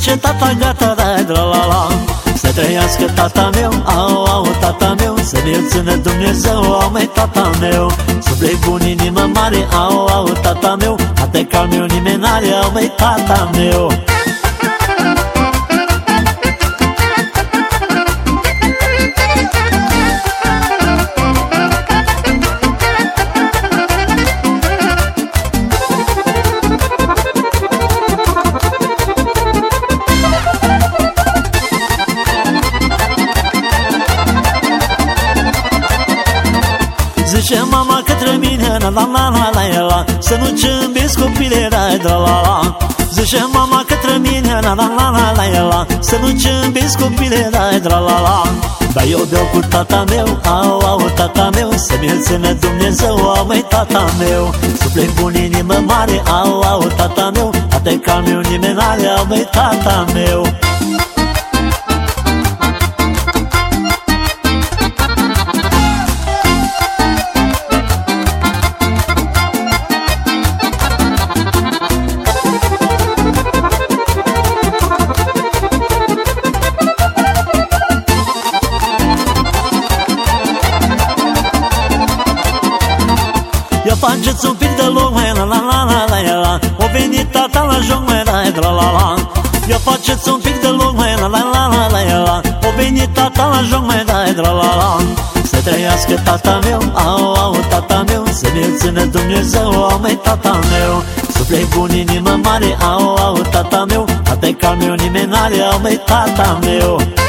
zice tata gata da la la la. Să trăiască tata meu, au au tata meu Să ne țină Dumnezeu, au mai tata meu. Suflet bun, inimă mare, au au tata meu Ate cal meu nimeni n-are, au mai tata meu Zice mama către mine, la la la la la la. Să nu câmbiți copile, da la la la. Zice mama către mine, la la la la la la. Să nu câmbiți copile, da la la la. Dar eu beau cu tata meu, au au tata meu. Să mi-l țină Dumnezeu, au mai tata meu. Suflet bun, inimă mare, au au tata meu. Ate ca meu nimeni n-are, au mai tata meu faceți un pic de loc, mai la la la la la la O venit tata la joc, mai la la la la Ia faceți un pic de loc, mai la la la la la la O venit tata la joc, mai la la la la Să trăiască tata meu, au au tata meu Să ne țină Dumnezeu, au mai tata meu Suflet bun, inimă mare, au au tata meu Ate cal meu nimeni n-are, au mai tata meu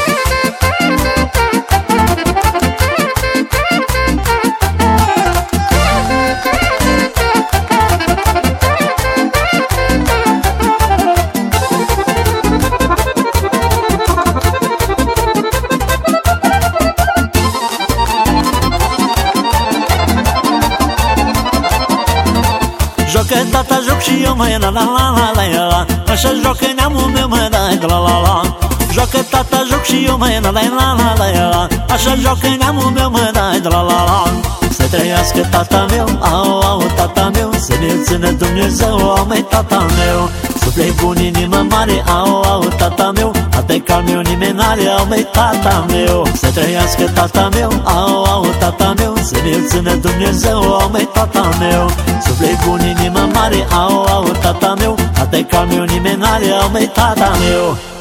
Joacă tata, joc și eu, măi, la la la la la la Așa joacă neamul meu, măi, la la la la. Joacă tata, joc și eu, măi, la la la la la la Așa joacă neamul meu, măi, la la la la. Să trăiască tata meu, au, au, tata meu Să ne țină Dumnezeu, au, mai tata meu. Suflet bun, inimă mare, au, au, tata meu Ate cal meu nimeni n-are, au, mai tata meu. Să trăiască tata meu, au, au, tata meu. Să ne țină Dumnezeu, au, mai tata meu. Suflet bun, inimă mare, au, au, tata meu. Ate cal meu nimeni n-are, au, mai tata meu